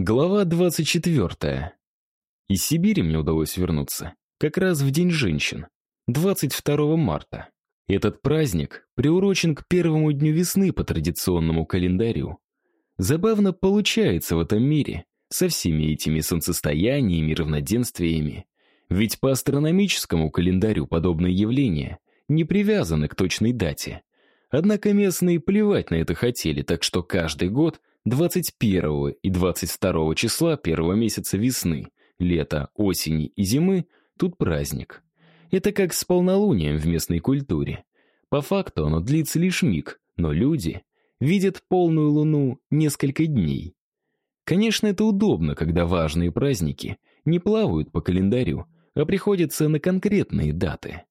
Глава 24. Из Сибири мне удалось вернуться как раз в День женщин, 22 марта. Этот праздник приурочен к первому дню весны по традиционному календарю. Забавно получается в этом мире со всеми этими солнцестояниями и равноденствиями. Ведь по астрономическому календарю подобные явления не привязаны к точной дате. Однако местные плевать на это хотели, так что каждый год 21 и 22 числа первого месяца весны, лета, осени и зимы тут праздник. Это как с полнолунием в местной культуре. По факту оно длится лишь миг, но люди видят полную луну несколько дней. Конечно, это удобно, когда важные праздники не плавают по календарю, а приходятся на конкретные даты.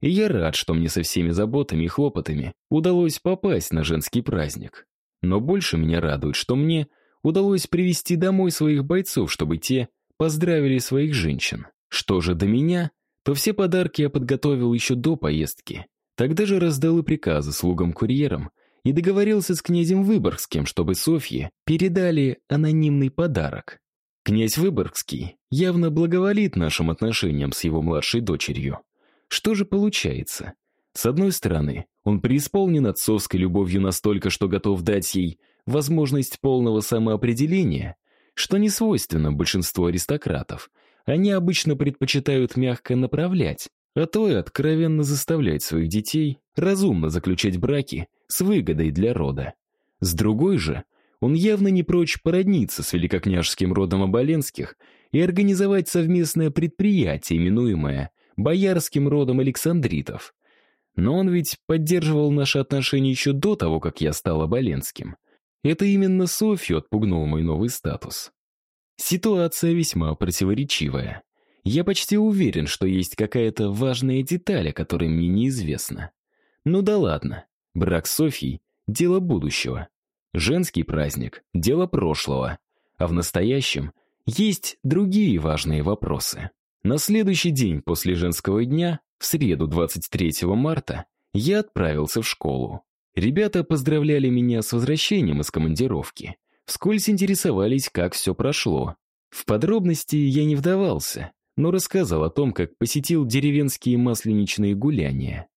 И я рад, что мне со всеми заботами и хлопотами удалось попасть на женский праздник. Но больше меня радует, что мне удалось привести домой своих бойцов, чтобы те поздравили своих женщин. Что же до меня, то все подарки я подготовил еще до поездки. Тогда же раздал и приказы слугам-курьерам и договорился с князем Выборгским, чтобы Софье передали анонимный подарок. Князь Выборгский явно благоволит нашим отношениям с его младшей дочерью. Что же получается? С одной стороны, он преисполнен отцовской любовью настолько, что готов дать ей возможность полного самоопределения, что не свойственно большинству аристократов. Они обычно предпочитают мягко направлять, а то и откровенно заставлять своих детей разумно заключать браки с выгодой для рода. С другой же, он явно не прочь породниться с великокняжеским родом Оболенских и организовать совместное предприятие, именуемое боярским родом Александритов. Но он ведь поддерживал наши отношения еще до того, как я стал Оболенским. Это именно Софью отпугнул мой новый статус. Ситуация весьма противоречивая. Я почти уверен, что есть какая-то важная деталь, о которой мне неизвестно. Ну да ладно. Брак с Софьей — дело будущего. Женский праздник — дело прошлого. А в настоящем есть другие важные вопросы. На следующий день после женского дня, в среду 23 марта, я отправился в школу. Ребята поздравляли меня с возвращением из командировки. Вскользь интересовались, как все прошло. В подробности я не вдавался, но рассказал о том, как посетил деревенские масленичные гуляния.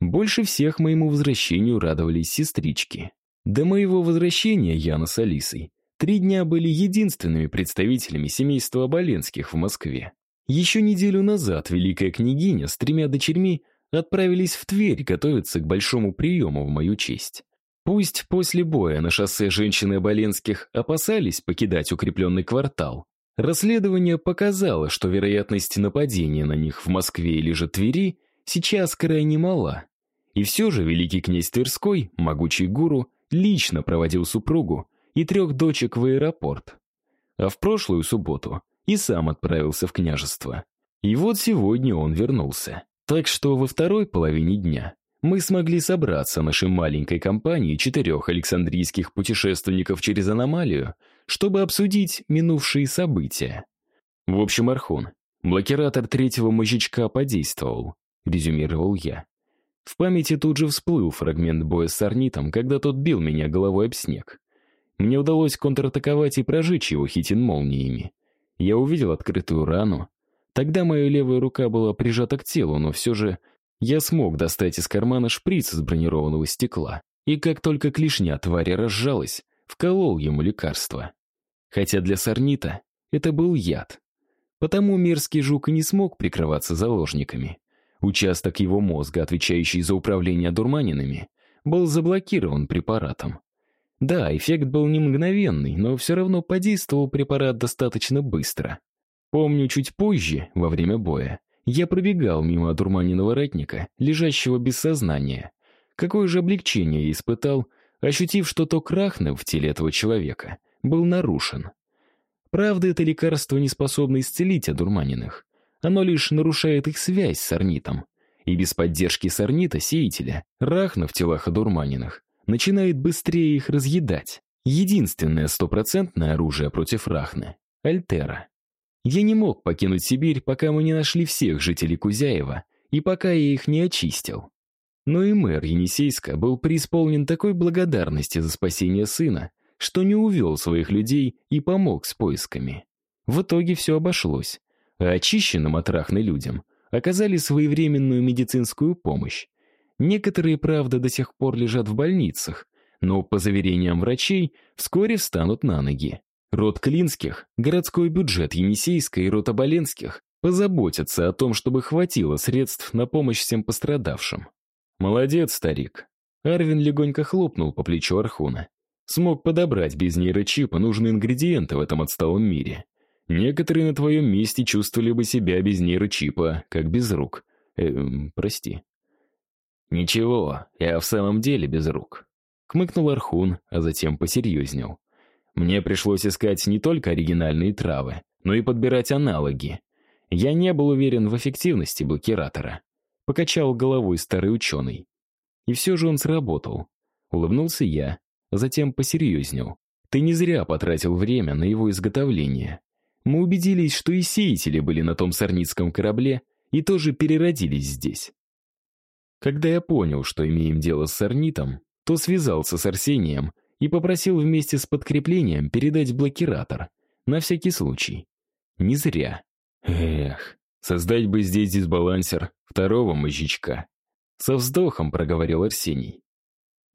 Больше всех моему возвращению радовались сестрички. До моего возвращения Яна с Алисой три дня были единственными представителями семейства Оболенских в Москве. Еще неделю назад великая княгиня с тремя дочерьми отправились в Тверь готовиться к большому приему в мою честь. Пусть после боя на шоссе женщины Оболенских опасались покидать укрепленный квартал, расследование показало, что вероятность нападения на них в Москве или же Твери сейчас крайне мала. И все же великий князь Тверской, могучий гуру, лично проводил супругу и трех дочек в аэропорт. А в прошлую субботу и сам отправился в княжество. И вот сегодня он вернулся. Так что во второй половине дня мы смогли собраться нашей маленькой компанией четырех александрийских путешественников через аномалию, чтобы обсудить минувшие события. В общем, Архон, блокиратор третьего мозжечка подействовал, резюмировал я. В памяти тут же всплыл фрагмент боя с Сорнитом, когда тот бил меня головой об снег. Мне удалось контратаковать и прожечь его хитин молниями. Я увидел открытую рану. Тогда моя левая рука была прижата к телу, но все же я смог достать из кармана шприц из бронированного стекла. И как только клешня твари разжалась, вколол ему лекарство. Хотя для сорнита это был яд. Потому мерзкий жук и не смог прикрываться заложниками. Участок его мозга, отвечающий за управление дурманинами, был заблокирован препаратом. Да, эффект был не мгновенный, но все равно подействовал препарат достаточно быстро. Помню, чуть позже, во время боя, я пробегал мимо одурманенного ратника, лежащего без сознания. Какое же облегчение я испытал, ощутив, что ток рахны в теле этого человека был нарушен. Правда, это лекарство не способно исцелить одурманенных. Оно лишь нарушает их связь с орнитом. И без поддержки сорнита, сеятеля, рахна в телах одурманенных начинает быстрее их разъедать. Единственное стопроцентное оружие против рахны — Альтера. Я не мог покинуть Сибирь, пока мы не нашли всех жителей Кузяева и пока я их не очистил. Но и мэр Енисейска был преисполнен такой благодарности за спасение сына, что не увел своих людей и помог с поисками. В итоге все обошлось, а очищенным от рахны людям оказали своевременную медицинскую помощь. Некоторые, правда, до сих пор лежат в больницах, но, по заверениям врачей, вскоре встанут на ноги. Род Клинских, городской бюджет Енисейска и род Оболенских позаботятся о том, чтобы хватило средств на помощь всем пострадавшим. «Молодец, старик». Арвин легонько хлопнул по плечу Архуна. Смог подобрать без нейрочипа нужные ингредиенты в этом отсталом мире. Некоторые на твоем месте чувствовали бы себя без нейрочипа, как без рук. Эм, прости. Ничего, я в самом деле без рук. Кмыкнул Архун, а затем посерьезнел. Мне пришлось искать не только оригинальные травы, но и подбирать аналоги. Я не был уверен в эффективности блокиратора. Покачал головой старый ученый. И все же он сработал. Улыбнулся я, а затем посерьезнел. Ты не зря потратил время на его изготовление. Мы убедились, что и сеятели были на том сорницком корабле и тоже переродились здесь. Когда я понял, что имеем дело с сорнитом, то связался с Арсением и попросил вместе с подкреплением передать блокиратор, на всякий случай. Не зря. Эх, создать бы здесь дисбалансер второго мозжечка. Со вздохом проговорил Арсений.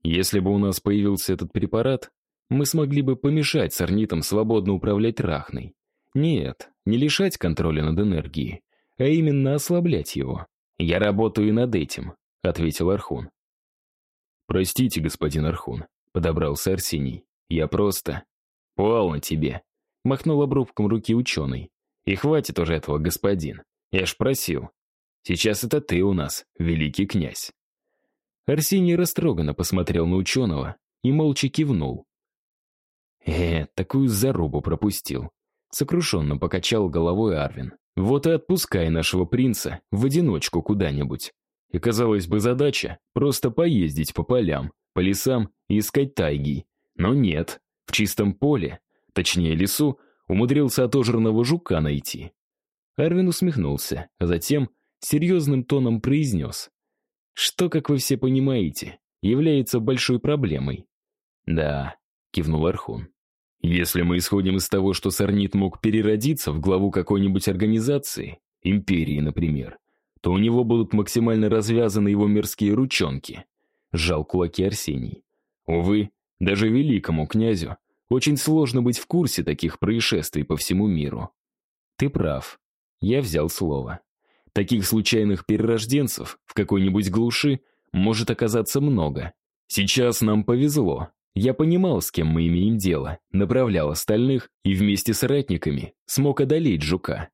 Если бы у нас появился этот препарат, мы смогли бы помешать сорнитам свободно управлять рахной. Нет, не лишать контроля над энергией, а именно ослаблять его. Я работаю над этим, ответил Архун. Простите, господин Архун, подобрался Арсений. Я просто полно тебе, махнул обрубком руки ученый. И хватит уже этого, господин. Я ж просил. Сейчас это ты у нас, великий князь. Арсений растроганно посмотрел на ученого и молча кивнул. Э, такую зарубу пропустил. Сокрушенно покачал головой Арвин. Вот и отпускай нашего принца в одиночку куда-нибудь. И, казалось бы, задача — просто поездить по полям, по лесам и искать тайги. Но нет, в чистом поле, точнее лесу, умудрился отожранного жука найти. Арвин усмехнулся, а затем серьезным тоном произнес. «Что, как вы все понимаете, является большой проблемой». «Да», — кивнул Архун. Если мы исходим из того, что Сорнит мог переродиться в главу какой-нибудь организации, империи, например, то у него будут максимально развязаны его мирские ручонки. Сжал кулаки Арсений. Увы, даже великому князю очень сложно быть в курсе таких происшествий по всему миру. Ты прав. Я взял слово. Таких случайных перерожденцев в какой-нибудь глуши может оказаться много. Сейчас нам повезло. Я понимал, с кем мы имеем дело, направлял остальных и вместе с ратниками смог одолеть жука.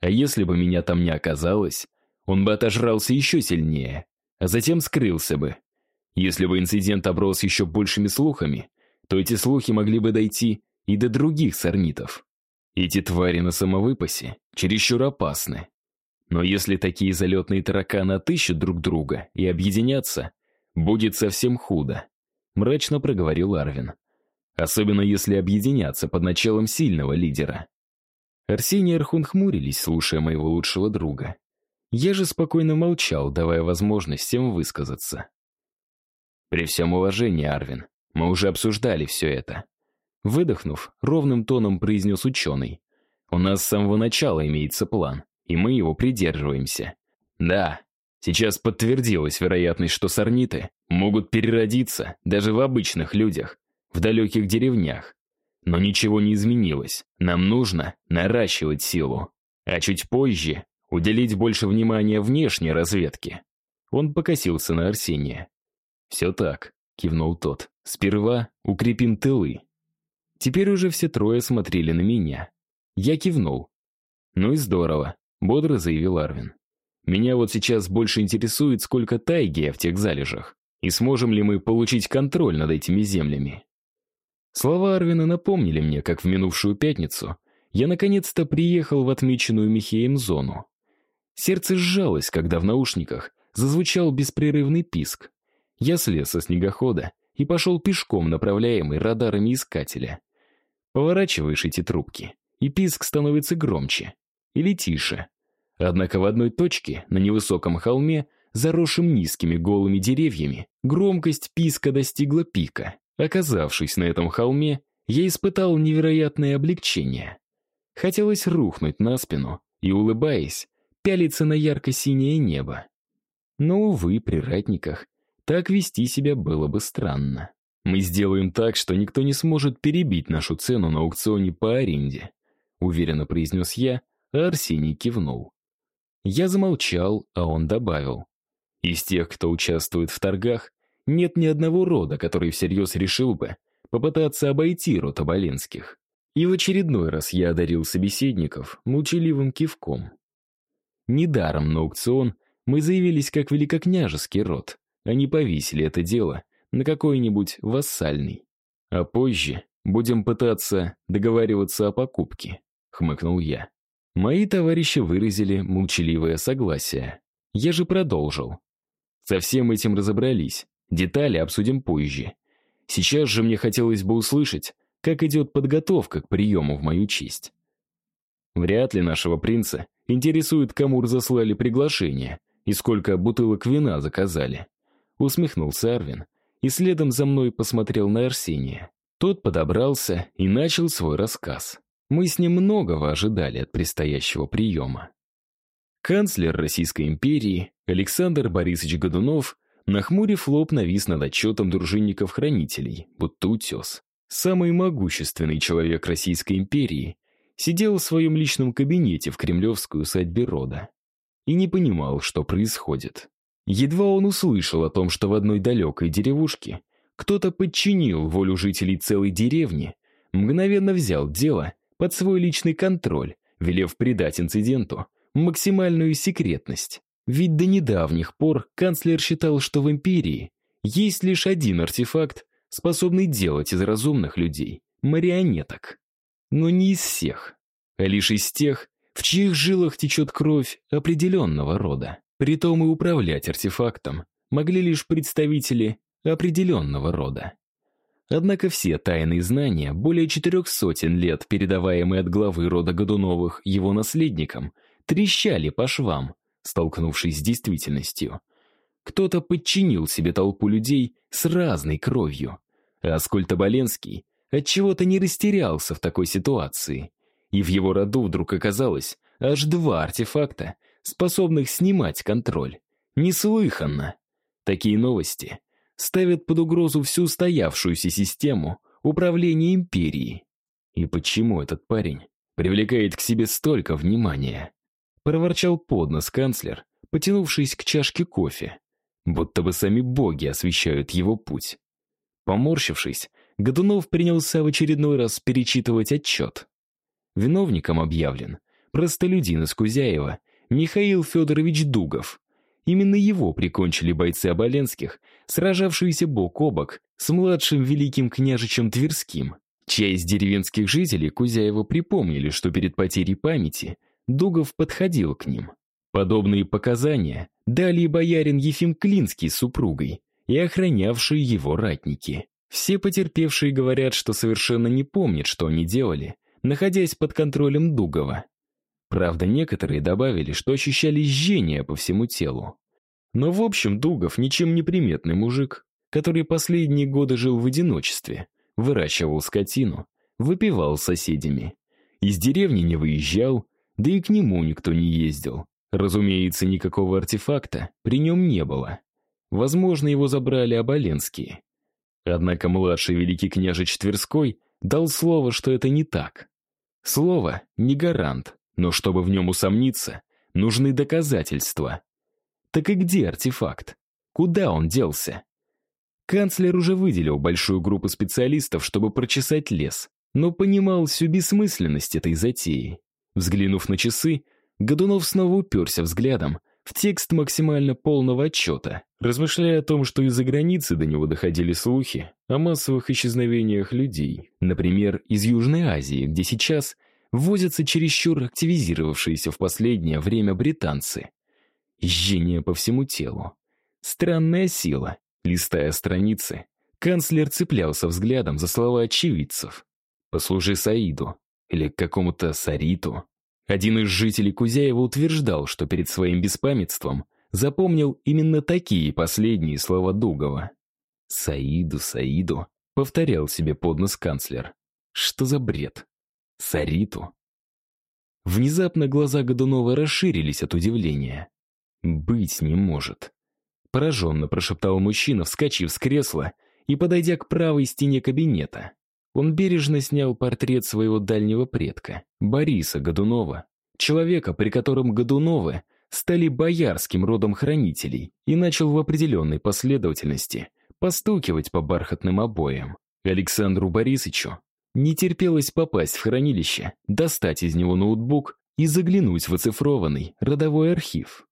А если бы меня там не оказалось, он бы отожрался еще сильнее, а затем скрылся бы. Если бы инцидент оброс еще большими слухами, то эти слухи могли бы дойти и до других сорнитов. Эти твари на самовыпасе чересчур опасны. Но если такие залетные тараканы отыщут друг друга и объединятся, будет совсем худо мрачно проговорил Арвин. Особенно если объединяться под началом сильного лидера. Арсений и Архун хмурились, слушая моего лучшего друга. Я же спокойно молчал, давая возможность всем высказаться. При всем уважении, Арвин, мы уже обсуждали все это. Выдохнув, ровным тоном произнес ученый. У нас с самого начала имеется план, и мы его придерживаемся. Да, Сейчас подтвердилась вероятность, что сорниты могут переродиться даже в обычных людях, в далеких деревнях. Но ничего не изменилось. Нам нужно наращивать силу. А чуть позже уделить больше внимания внешней разведке. Он покосился на Арсения. «Все так», — кивнул тот. «Сперва укрепим тылы». Теперь уже все трое смотрели на меня. Я кивнул. «Ну и здорово», — бодро заявил Арвин. Меня вот сейчас больше интересует, сколько тайги в тех залежах, и сможем ли мы получить контроль над этими землями. Слова Арвина напомнили мне, как в минувшую пятницу я наконец-то приехал в отмеченную Михеем зону. Сердце сжалось, когда в наушниках зазвучал беспрерывный писк. Я слез со снегохода и пошел пешком, направляемый радарами искателя. Поворачиваешь эти трубки, и писк становится громче или тише. Однако в одной точке, на невысоком холме, заросшем низкими голыми деревьями, громкость писка достигла пика. Оказавшись на этом холме, я испытал невероятное облегчение. Хотелось рухнуть на спину и, улыбаясь, пялиться на ярко-синее небо. Но, увы, при ратниках так вести себя было бы странно. Мы сделаем так, что никто не сможет перебить нашу цену на аукционе по аренде, уверенно произнес я, а Арсений кивнул. Я замолчал, а он добавил. Из тех, кто участвует в торгах, нет ни одного рода, который всерьез решил бы попытаться обойти род Оболенских. И в очередной раз я одарил собеседников молчаливым кивком. Недаром на аукцион мы заявились как великокняжеский род, а не повесили это дело на какой-нибудь вассальный. А позже будем пытаться договариваться о покупке, хмыкнул я. Мои товарищи выразили молчаливое согласие. Я же продолжил. Со всем этим разобрались. Детали обсудим позже. Сейчас же мне хотелось бы услышать, как идет подготовка к приему в мою честь. Вряд ли нашего принца интересует, кому разослали приглашение и сколько бутылок вина заказали. Усмехнулся Арвин и следом за мной посмотрел на Арсения. Тот подобрался и начал свой рассказ. Мы с ним многого ожидали от предстоящего приема. Канцлер Российской империи Александр Борисович Годунов, нахмурив лоб, навис над отчетом дружинников-хранителей, будто утес. Самый могущественный человек Российской империи сидел в своем личном кабинете в кремлевской усадьбе рода и не понимал, что происходит. Едва он услышал о том, что в одной далекой деревушке кто-то подчинил волю жителей целой деревни, мгновенно взял дело под свой личный контроль, велев придать инциденту максимальную секретность. Ведь до недавних пор канцлер считал, что в империи есть лишь один артефакт, способный делать из разумных людей марионеток. Но не из всех, а лишь из тех, в чьих жилах течет кровь определенного рода. Притом и управлять артефактом могли лишь представители определенного рода. Однако все тайные знания, более четырех сотен лет передаваемые от главы рода Годуновых его наследникам, трещали по швам, столкнувшись с действительностью. Кто-то подчинил себе толпу людей с разной кровью. А Аскольд Оболенский отчего-то не растерялся в такой ситуации. И в его роду вдруг оказалось аж два артефакта, способных снимать контроль. Неслыханно. Такие новости ставят под угрозу всю стоявшуюся систему управления империей. И почему этот парень привлекает к себе столько внимания? Проворчал поднос канцлер, потянувшись к чашке кофе, будто бы сами боги освещают его путь. Поморщившись, Годунов принялся в очередной раз перечитывать отчет. Виновником объявлен простолюдин из Кузяева Михаил Федорович Дугов. Именно его прикончили бойцы Оболенских, сражавшиеся бок о бок с младшим великим княжичем Тверским. Часть деревенских жителей Кузяева припомнили, что перед потерей памяти Дугов подходил к ним. Подобные показания дали боярин Ефим Клинский с супругой и охранявшие его ратники. Все потерпевшие говорят, что совершенно не помнят, что они делали, находясь под контролем Дугова. Правда, некоторые добавили, что ощущали жжение по всему телу. Но в общем Дугов ничем не приметный мужик, который последние годы жил в одиночестве, выращивал скотину, выпивал с соседями. Из деревни не выезжал, да и к нему никто не ездил. Разумеется, никакого артефакта при нем не было. Возможно, его забрали Оболенские. Однако младший великий княжич Тверской дал слово, что это не так. Слово не гарант, но чтобы в нем усомниться, нужны доказательства. Так и где артефакт? Куда он делся? Канцлер уже выделил большую группу специалистов, чтобы прочесать лес, но понимал всю бессмысленность этой затеи. Взглянув на часы, Годунов снова уперся взглядом в текст максимально полного отчета, размышляя о том, что из-за границы до него доходили слухи о массовых исчезновениях людей, например, из Южной Азии, где сейчас возятся чересчур активизировавшиеся в последнее время британцы. Жжение по всему телу. Странная сила. Листая страницы, канцлер цеплялся взглядом за слова очевидцев. «Послужи Саиду» или какому-то Сариту. Один из жителей Кузяева утверждал, что перед своим беспамятством запомнил именно такие последние слова Дугова. «Саиду, Саиду», — повторял себе поднос канцлер. Что за бред? Сариту? Внезапно глаза Годунова расширились от удивления. «Быть не может». Пораженно прошептал мужчина, вскочив с кресла и подойдя к правой стене кабинета. Он бережно снял портрет своего дальнего предка, Бориса Годунова, человека, при котором Годуновы стали боярским родом хранителей, и начал в определенной последовательности постукивать по бархатным обоям. Александру Борисовичу не терпелось попасть в хранилище, достать из него ноутбук и заглянуть в оцифрованный родовой архив.